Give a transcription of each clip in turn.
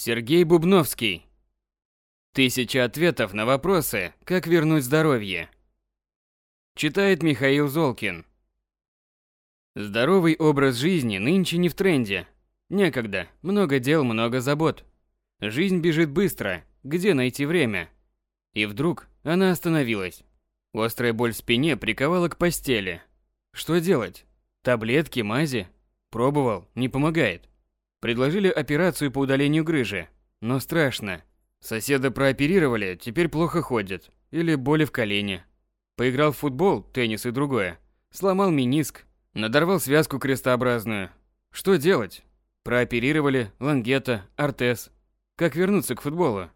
Сергей Бубновский. Тысяча ответов на вопросы, как вернуть здоровье. Читает Михаил Золкин. Здоровый образ жизни нынче не в тренде. Некогда, много дел, много забот. Жизнь бежит быстро, где найти время? И вдруг она остановилась. Острая боль в спине приковала к постели. Что делать? Таблетки, мази? Пробовал, не помогает. Предложили операцию по удалению грыжи, но страшно. Соседа прооперировали, теперь плохо ходит. Или боли в колене. Поиграл в футбол, теннис и другое. Сломал миниск, надорвал связку крестообразную. Что делать? Прооперировали, лангета, артез. Как вернуться к футболу?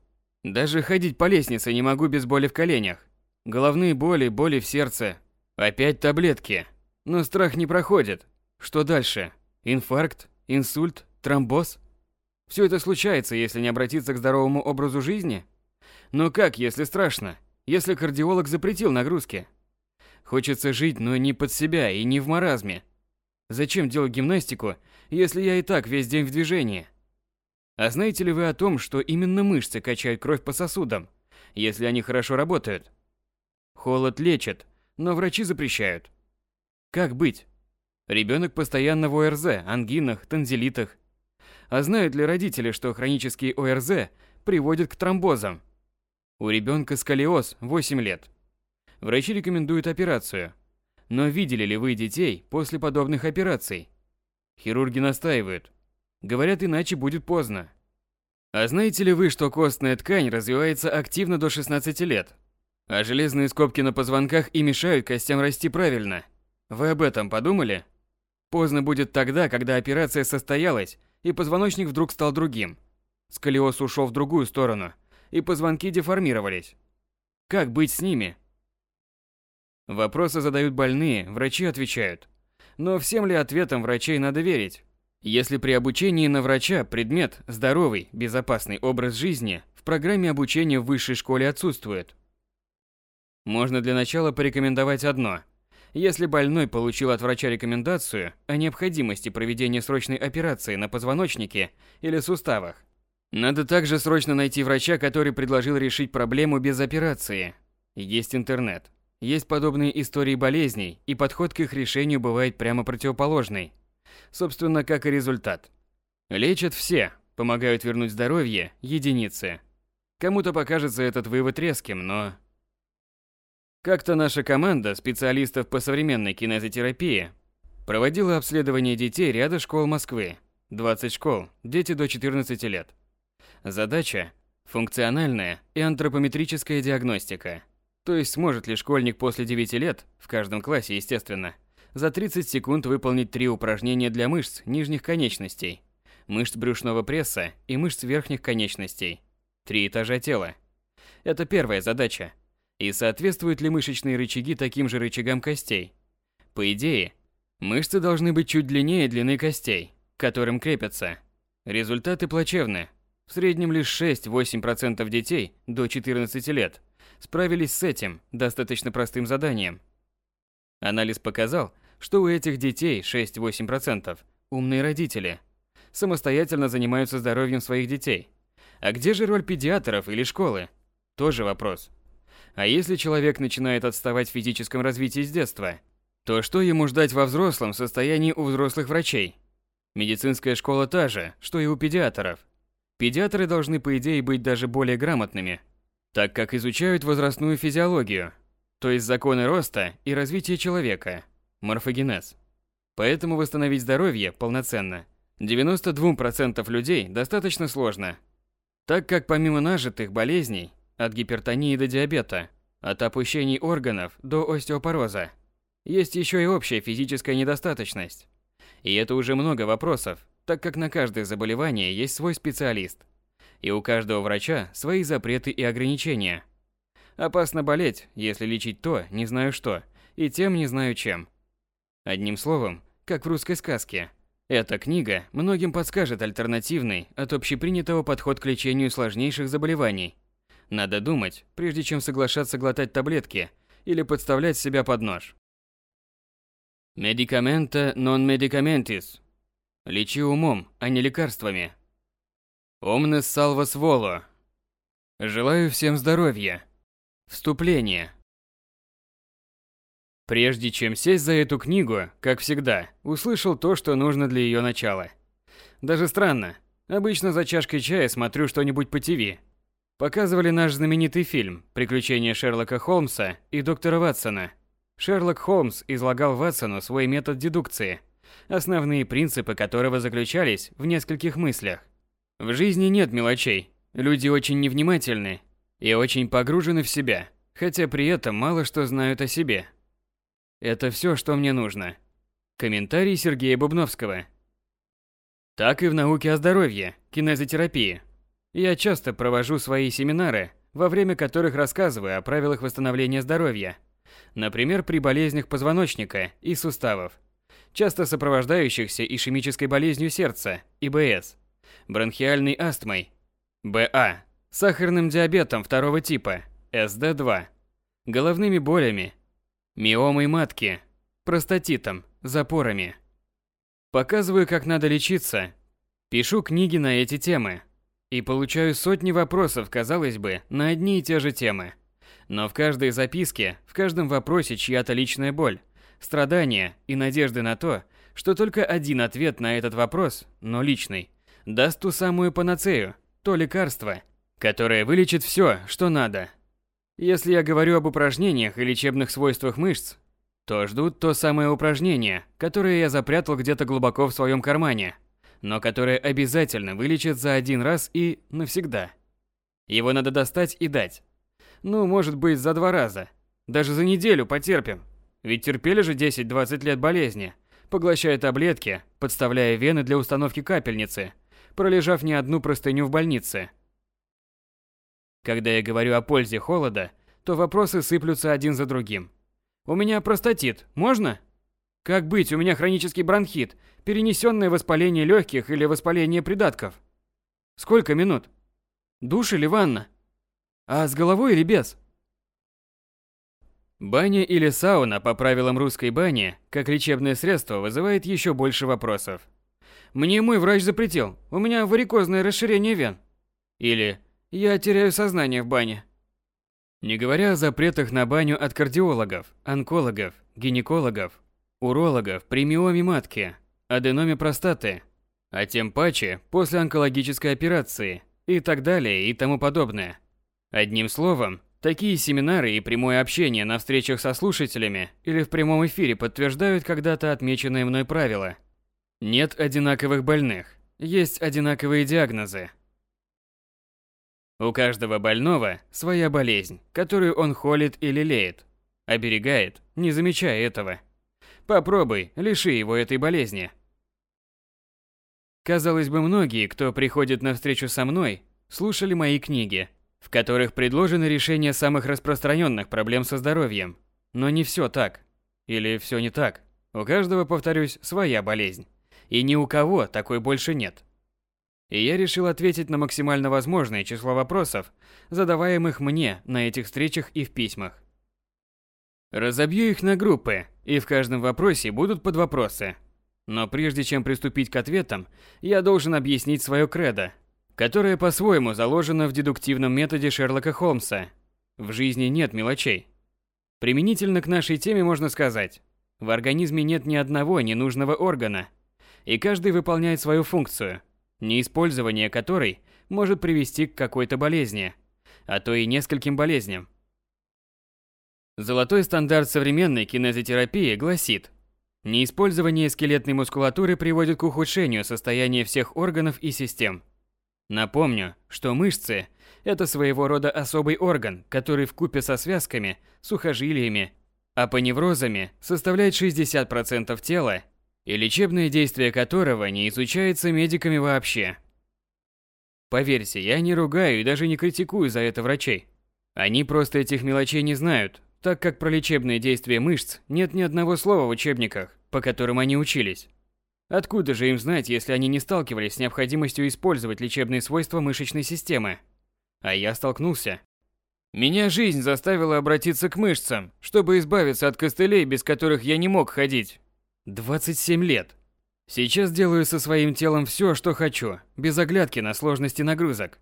Даже ходить по лестнице не могу без боли в коленях. Головные боли, боли в сердце. Опять таблетки. Но страх не проходит. Что дальше? Инфаркт? Инсульт? Тромбоз? Все это случается, если не обратиться к здоровому образу жизни? Но как, если страшно? Если кардиолог запретил нагрузки? Хочется жить, но не под себя и не в маразме. Зачем делать гимнастику, если я и так весь день в движении? А знаете ли вы о том, что именно мышцы качают кровь по сосудам, если они хорошо работают? Холод лечит, но врачи запрещают. Как быть? Ребенок постоянно в ОРЗ, ангинах, танзелитах. А знают ли родители, что хронический ОРЗ приводит к тромбозам? У ребенка сколиоз 8 лет. Врачи рекомендуют операцию. Но видели ли вы детей после подобных операций? Хирурги настаивают. Говорят, иначе будет поздно. А знаете ли вы, что костная ткань развивается активно до 16 лет? А железные скобки на позвонках и мешают костям расти правильно. Вы об этом подумали? Поздно будет тогда, когда операция состоялась, и позвоночник вдруг стал другим. Сколиоз ушел в другую сторону, и позвонки деформировались. Как быть с ними? Вопросы задают больные, врачи отвечают. Но всем ли ответам врачей надо верить? Если при обучении на врача предмет «здоровый, безопасный образ жизни» в программе обучения в высшей школе отсутствует. Можно для начала порекомендовать одно – если больной получил от врача рекомендацию о необходимости проведения срочной операции на позвоночнике или суставах, надо также срочно найти врача, который предложил решить проблему без операции. Есть интернет. Есть подобные истории болезней, и подход к их решению бывает прямо противоположный. Собственно, как и результат. Лечат все, помогают вернуть здоровье единицы. Кому-то покажется этот вывод резким, но как-то наша команда специалистов по современной кинезотерапии проводила обследование детей ряда школ Москвы. 20 школ, дети до 14 лет. Задача – функциональная и антропометрическая диагностика. То есть сможет ли школьник после 9 лет, в каждом классе, естественно, за 30 секунд выполнить три упражнения для мышц нижних конечностей, мышц брюшного пресса и мышц верхних конечностей. Три этажа тела. Это первая задача – и соответствуют ли мышечные рычаги таким же рычагам костей. По идее, мышцы должны быть чуть длиннее длины костей, к которым крепятся. Результаты плачевны. В среднем лишь 6-8% детей до 14 лет справились с этим достаточно простым заданием. Анализ показал, что у этих детей 6-8% умные родители самостоятельно занимаются здоровьем своих детей. А где же роль педиатров или школы? Тоже вопрос. А если человек начинает отставать в физическом развитии с детства, то что ему ждать во взрослом состоянии у взрослых врачей? Медицинская школа та же, что и у педиатров. Педиатры должны по идее быть даже более грамотными, так как изучают возрастную физиологию, то есть законы роста и развития человека, морфогенез. Поэтому восстановить здоровье полноценно 92% людей достаточно сложно, так как помимо нажитых болезней от гипертонии до диабета, от опущений органов до остеопороза. Есть еще и общая физическая недостаточность. И это уже много вопросов, так как на каждое заболевание есть свой специалист. И у каждого врача свои запреты и ограничения. Опасно болеть, если лечить то, не знаю что, и тем не знаю чем. Одним словом, как в русской сказке. Эта книга многим подскажет альтернативный от общепринятого подход к лечению сложнейших заболеваний надо думать, прежде чем соглашаться глотать таблетки или подставлять себя под нож. Медикамента non medicamentis. Лечи умом, а не лекарствами. Омнес салвас воло. Желаю всем здоровья. Вступление. Прежде чем сесть за эту книгу, как всегда, услышал то, что нужно для ее начала. Даже странно. Обычно за чашкой чая смотрю что-нибудь по ТВ. Показывали наш знаменитый фильм «Приключения Шерлока Холмса и доктора Ватсона». Шерлок Холмс излагал Ватсону свой метод дедукции, основные принципы которого заключались в нескольких мыслях. В жизни нет мелочей. Люди очень невнимательны и очень погружены в себя, хотя при этом мало что знают о себе. Это все, что мне нужно. Комментарий Сергея Бубновского. Так и в науке о здоровье, кинезотерапии. Я часто провожу свои семинары, во время которых рассказываю о правилах восстановления здоровья. Например, при болезнях позвоночника и суставов, часто сопровождающихся ишемической болезнью сердца, ИБС, бронхиальной астмой, БА, сахарным диабетом второго типа, СД2, головными болями, миомой матки, простатитом, запорами. Показываю, как надо лечиться, пишу книги на эти темы и получаю сотни вопросов, казалось бы, на одни и те же темы. Но в каждой записке, в каждом вопросе чья-то личная боль, страдания и надежды на то, что только один ответ на этот вопрос, но личный, даст ту самую панацею, то лекарство, которое вылечит все, что надо – если я говорю об упражнениях и лечебных свойствах мышц, то ждут то самое упражнение, которое я запрятал где-то глубоко в своем кармане, но которое обязательно вылечит за один раз и навсегда. Его надо достать и дать. Ну, может быть, за два раза. Даже за неделю потерпим. Ведь терпели же 10-20 лет болезни, поглощая таблетки, подставляя вены для установки капельницы, пролежав не одну простыню в больнице – когда я говорю о пользе холода, то вопросы сыплются один за другим. У меня простатит, можно? Как быть, у меня хронический бронхит, перенесенное воспаление легких или воспаление придатков. Сколько минут? Душ или ванна? А с головой или без? Баня или сауна по правилам русской бани, как лечебное средство, вызывает еще больше вопросов. Мне мой врач запретил, у меня варикозное расширение вен. Или я теряю сознание в бане. Не говоря о запретах на баню от кардиологов, онкологов, гинекологов, урологов при миоме матки, аденоме простаты, а тем паче после онкологической операции и так далее и тому подобное. Одним словом, такие семинары и прямое общение на встречах со слушателями или в прямом эфире подтверждают когда-то отмеченное мной правило. Нет одинаковых больных, есть одинаковые диагнозы. У каждого больного своя болезнь, которую он холит и лелеет, оберегает, не замечая этого. Попробуй, лиши его этой болезни. Казалось бы, многие, кто приходит на встречу со мной, слушали мои книги, в которых предложено решение самых распространенных проблем со здоровьем. Но не все так. Или все не так. У каждого, повторюсь, своя болезнь. И ни у кого такой больше нет и я решил ответить на максимально возможное число вопросов, задаваемых мне на этих встречах и в письмах. Разобью их на группы, и в каждом вопросе будут подвопросы. Но прежде чем приступить к ответам, я должен объяснить свое кредо, которое по-своему заложено в дедуктивном методе Шерлока Холмса. В жизни нет мелочей. Применительно к нашей теме можно сказать, в организме нет ни одного ненужного органа, и каждый выполняет свою функцию – неиспользование которой может привести к какой-то болезни, а то и нескольким болезням. Золотой стандарт современной кинезотерапии гласит, неиспользование скелетной мускулатуры приводит к ухудшению состояния всех органов и систем. Напомню, что мышцы – это своего рода особый орган, который в купе со связками, сухожилиями, апоневрозами составляет 60% тела и лечебное действие которого не изучается медиками вообще. Поверьте, я не ругаю и даже не критикую за это врачей. Они просто этих мелочей не знают, так как про лечебные действия мышц нет ни одного слова в учебниках, по которым они учились. Откуда же им знать, если они не сталкивались с необходимостью использовать лечебные свойства мышечной системы? А я столкнулся. Меня жизнь заставила обратиться к мышцам, чтобы избавиться от костылей, без которых я не мог ходить. 27 лет. Сейчас делаю со своим телом все, что хочу, без оглядки на сложности нагрузок.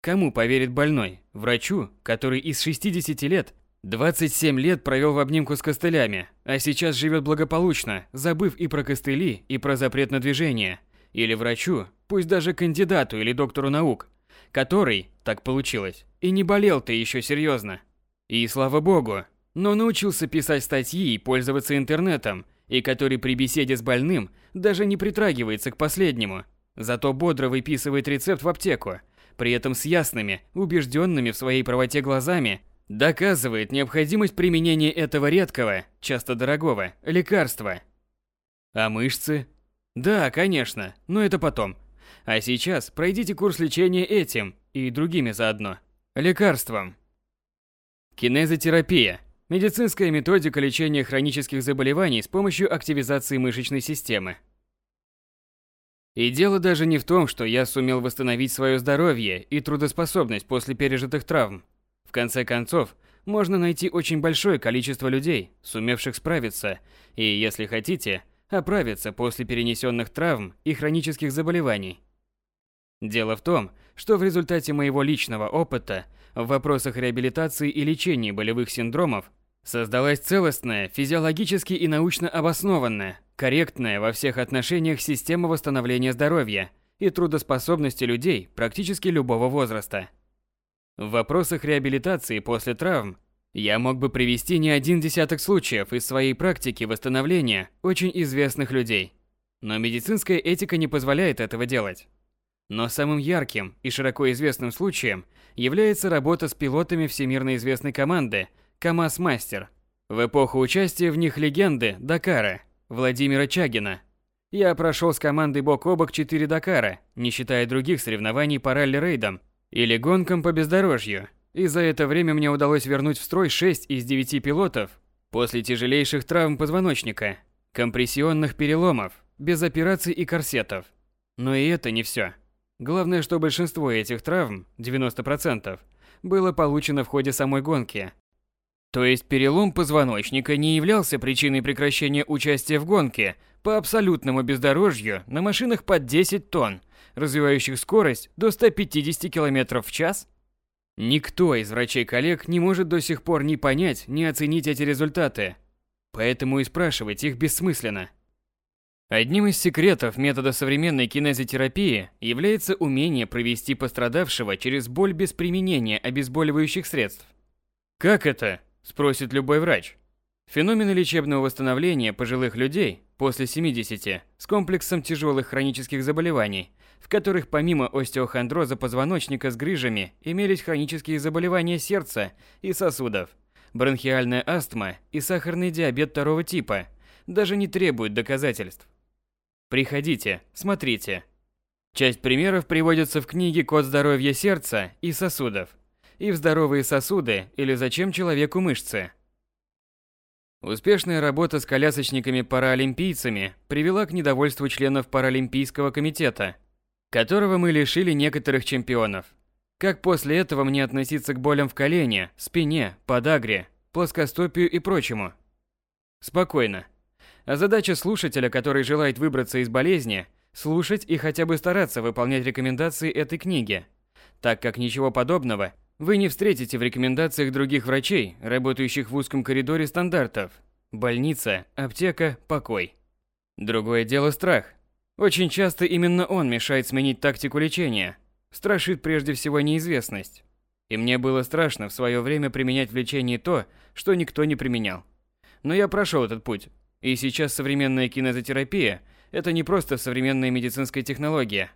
Кому поверит больной? Врачу, который из 60 лет 27 лет провел в обнимку с костылями, а сейчас живет благополучно, забыв и про костыли, и про запрет на движение. Или врачу, пусть даже кандидату или доктору наук, который, так получилось, и не болел-то еще серьезно. И слава богу, но научился писать статьи и пользоваться интернетом, и который при беседе с больным даже не притрагивается к последнему, зато бодро выписывает рецепт в аптеку, при этом с ясными, убежденными в своей правоте глазами, доказывает необходимость применения этого редкого, часто дорогого, лекарства. А мышцы? Да, конечно, но это потом. А сейчас пройдите курс лечения этим и другими заодно. Лекарством. Кинезотерапия Медицинская методика лечения хронических заболеваний с помощью активизации мышечной системы. И дело даже не в том, что я сумел восстановить свое здоровье и трудоспособность после пережитых травм. В конце концов, можно найти очень большое количество людей, сумевших справиться и, если хотите, оправиться после перенесенных травм и хронических заболеваний. Дело в том, что в результате моего личного опыта в вопросах реабилитации и лечения болевых синдромов Создалась целостная, физиологически и научно обоснованная, корректная во всех отношениях система восстановления здоровья и трудоспособности людей практически любого возраста. В вопросах реабилитации после травм я мог бы привести не один десяток случаев из своей практики восстановления очень известных людей. Но медицинская этика не позволяет этого делать. Но самым ярким и широко известным случаем является работа с пилотами всемирно известной команды – КамАЗ-мастер. В эпоху участия в них легенды Дакара, Владимира Чагина. Я прошел с командой бок о бок 4 Дакара, не считая других соревнований по ралли-рейдам или гонкам по бездорожью. И за это время мне удалось вернуть в строй 6 из 9 пилотов после тяжелейших травм позвоночника, компрессионных переломов, без операций и корсетов. Но и это не все. Главное, что большинство этих травм, 90%, было получено в ходе самой гонки, то есть перелом позвоночника не являлся причиной прекращения участия в гонке по абсолютному бездорожью на машинах под 10 тонн, развивающих скорость до 150 км в час? Никто из врачей-коллег не может до сих пор ни понять, ни оценить эти результаты. Поэтому и спрашивать их бессмысленно. Одним из секретов метода современной кинезотерапии является умение провести пострадавшего через боль без применения обезболивающих средств. Как это? Спросит любой врач. Феномены лечебного восстановления пожилых людей после 70 с комплексом тяжелых хронических заболеваний, в которых помимо остеохондроза позвоночника с грыжами имелись хронические заболевания сердца и сосудов, бронхиальная астма и сахарный диабет второго типа, даже не требуют доказательств. Приходите, смотрите. Часть примеров приводится в книге «Код здоровья сердца и сосудов», и в здоровые сосуды или зачем человеку мышцы. Успешная работа с колясочниками-паралимпийцами привела к недовольству членов Паралимпийского комитета, которого мы лишили некоторых чемпионов. Как после этого мне относиться к болям в колене, спине, подагре, плоскостопию и прочему? Спокойно. А задача слушателя, который желает выбраться из болезни, слушать и хотя бы стараться выполнять рекомендации этой книги, так как ничего подобного вы не встретите в рекомендациях других врачей, работающих в узком коридоре стандартов. Больница, аптека, покой. Другое дело страх. Очень часто именно он мешает сменить тактику лечения. Страшит прежде всего неизвестность. И мне было страшно в свое время применять в лечении то, что никто не применял. Но я прошел этот путь. И сейчас современная кинезотерапия – это не просто современная медицинская технология.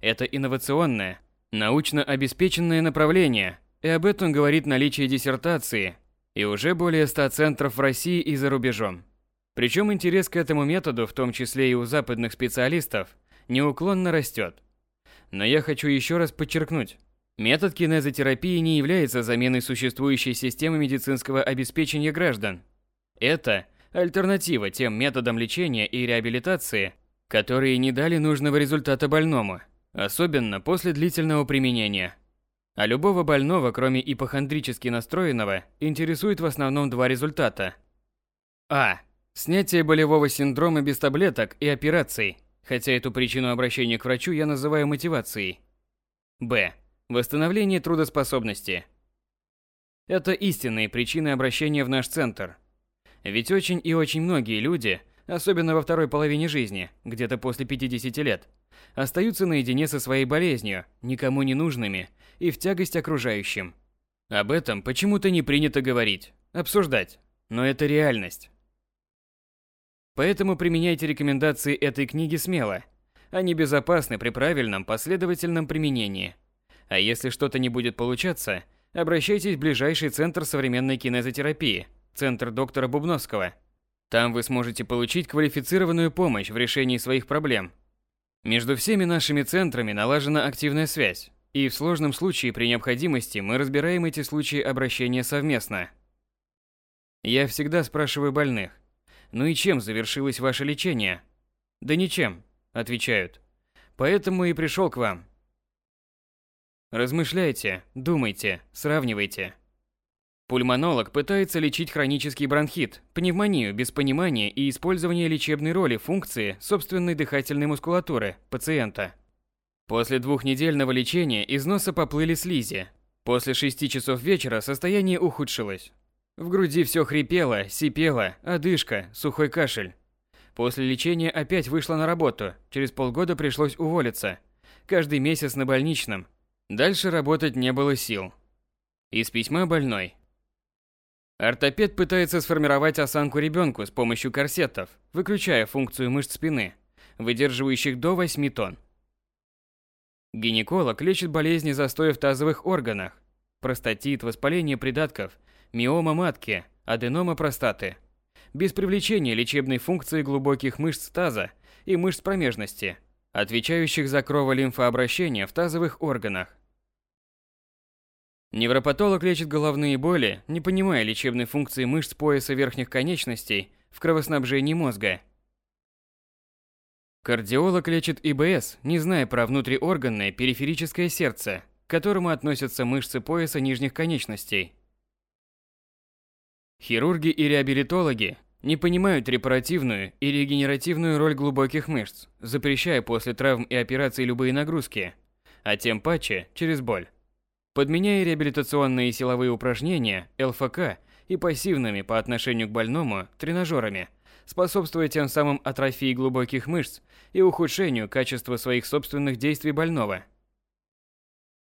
Это инновационное, научно обеспеченное направление, и об этом говорит наличие диссертации и уже более 100 центров в России и за рубежом. Причем интерес к этому методу, в том числе и у западных специалистов, неуклонно растет. Но я хочу еще раз подчеркнуть, метод кинезотерапии не является заменой существующей системы медицинского обеспечения граждан. Это альтернатива тем методам лечения и реабилитации, которые не дали нужного результата больному, особенно после длительного применения. А любого больного, кроме ипохондрически настроенного, интересует в основном два результата. А. Снятие болевого синдрома без таблеток и операций. хотя эту причину обращения к врачу я называю мотивацией. Б. Восстановление трудоспособности. Это истинные причины обращения в наш центр. Ведь очень и очень многие люди, особенно во второй половине жизни, где-то после 50 лет, остаются наедине со своей болезнью, никому не нужными и в тягость окружающим. Об этом почему-то не принято говорить, обсуждать, но это реальность. Поэтому применяйте рекомендации этой книги смело. Они безопасны при правильном последовательном применении. А если что-то не будет получаться, обращайтесь в ближайший центр современной кинезотерапии, центр доктора Бубновского. Там вы сможете получить квалифицированную помощь в решении своих проблем. Между всеми нашими центрами налажена активная связь, и в сложном случае при необходимости мы разбираем эти случаи обращения совместно. Я всегда спрашиваю больных, ну и чем завершилось ваше лечение? Да ничем, отвечают. Поэтому и пришел к вам. Размышляйте, думайте, сравнивайте. Пульмонолог пытается лечить хронический бронхит, пневмонию без понимания и использования лечебной роли функции собственной дыхательной мускулатуры пациента. После двухнедельного лечения из носа поплыли слизи. После шести часов вечера состояние ухудшилось. В груди все хрипело, сипело, одышка, сухой кашель. После лечения опять вышла на работу, через полгода пришлось уволиться. Каждый месяц на больничном. Дальше работать не было сил. Из письма больной. Ортопед пытается сформировать осанку ребенку с помощью корсетов, выключая функцию мышц спины, выдерживающих до 8 тонн. Гинеколог лечит болезни застоя в тазовых органах, простатит, воспаление придатков, миома матки, аденома простаты, без привлечения лечебной функции глубоких мышц таза и мышц промежности, отвечающих за крово-лимфообращение в тазовых органах. Невропатолог лечит головные боли, не понимая лечебной функции мышц пояса верхних конечностей в кровоснабжении мозга. Кардиолог лечит ИБС, не зная про внутриорганное периферическое сердце, к которому относятся мышцы пояса нижних конечностей. Хирурги и реабилитологи не понимают репаративную и регенеративную роль глубоких мышц, запрещая после травм и операций любые нагрузки, а тем паче через боль подменяя реабилитационные силовые упражнения ЛФК и пассивными по отношению к больному тренажерами, способствуя тем самым атрофии глубоких мышц и ухудшению качества своих собственных действий больного.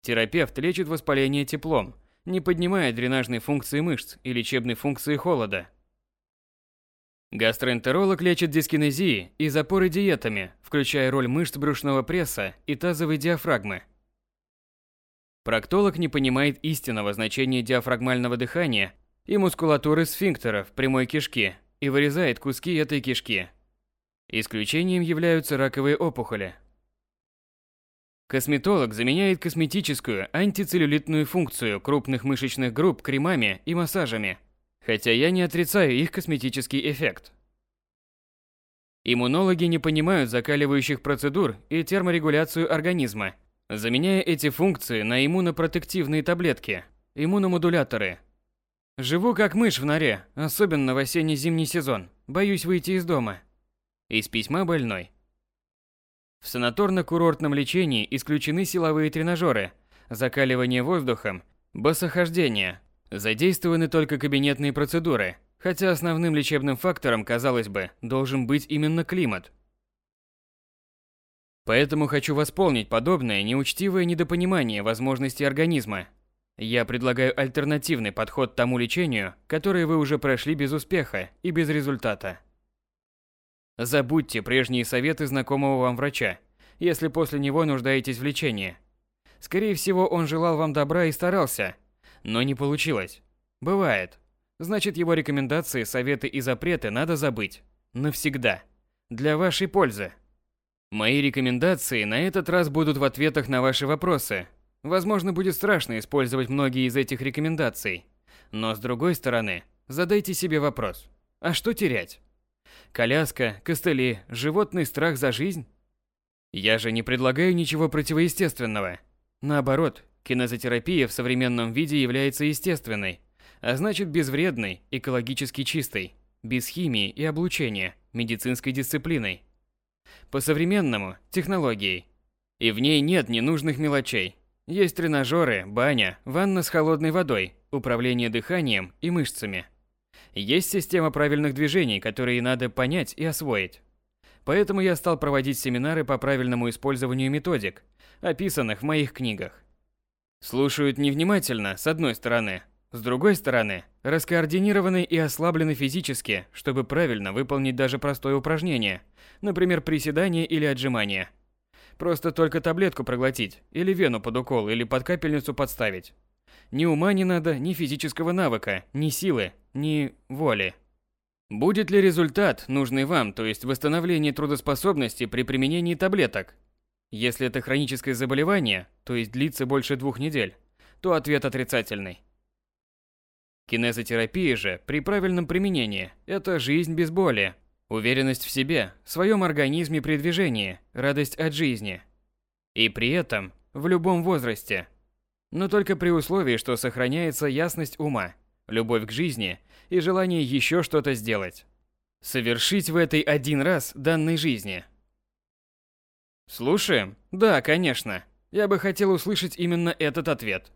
Терапевт лечит воспаление теплом, не поднимая дренажной функции мышц и лечебной функции холода. Гастроэнтеролог лечит дискинезии и запоры диетами, включая роль мышц брюшного пресса и тазовой диафрагмы. Проктолог не понимает истинного значения диафрагмального дыхания и мускулатуры сфинктеров прямой кишки и вырезает куски этой кишки. Исключением являются раковые опухоли. Косметолог заменяет косметическую антицеллюлитную функцию крупных мышечных групп кремами и массажами, хотя я не отрицаю их косметический эффект. Иммунологи не понимают закаливающих процедур и терморегуляцию организма – заменяя эти функции на иммунопротективные таблетки, иммуномодуляторы. Живу как мышь в норе, особенно в осенне-зимний сезон. Боюсь выйти из дома. Из письма больной. В санаторно-курортном лечении исключены силовые тренажеры, закаливание воздухом, босохождение. Задействованы только кабинетные процедуры, хотя основным лечебным фактором, казалось бы, должен быть именно климат – Поэтому хочу восполнить подобное неучтивое недопонимание возможностей организма. Я предлагаю альтернативный подход тому лечению, которое вы уже прошли без успеха и без результата. Забудьте прежние советы знакомого вам врача, если после него нуждаетесь в лечении. Скорее всего, он желал вам добра и старался, но не получилось. Бывает. Значит, его рекомендации, советы и запреты надо забыть. Навсегда. Для вашей пользы. Мои рекомендации на этот раз будут в ответах на ваши вопросы. Возможно, будет страшно использовать многие из этих рекомендаций. Но с другой стороны, задайте себе вопрос. А что терять? Коляска, костыли, животный страх за жизнь? Я же не предлагаю ничего противоестественного. Наоборот, кинезотерапия в современном виде является естественной, а значит безвредной, экологически чистой, без химии и облучения, медицинской дисциплиной. По-современному – технологией. И в ней нет ненужных мелочей. Есть тренажеры, баня, ванна с холодной водой, управление дыханием и мышцами. Есть система правильных движений, которые надо понять и освоить. Поэтому я стал проводить семинары по правильному использованию методик, описанных в моих книгах. Слушают невнимательно, с одной стороны. С другой стороны, раскоординированы и ослаблены физически, чтобы правильно выполнить даже простое упражнение, например, приседание или отжимание. Просто только таблетку проглотить, или вену под укол, или под капельницу подставить. Ни ума не надо, ни физического навыка, ни силы, ни воли. Будет ли результат, нужный вам, то есть восстановление трудоспособности при применении таблеток? Если это хроническое заболевание, то есть длится больше двух недель, то ответ отрицательный. Кинезотерапия же при правильном применении – это жизнь без боли, уверенность в себе, в своем организме при движении, радость от жизни. И при этом в любом возрасте. Но только при условии, что сохраняется ясность ума, любовь к жизни и желание еще что-то сделать. Совершить в этой один раз данной жизни. Слушаем? Да, конечно. Я бы хотел услышать именно этот ответ.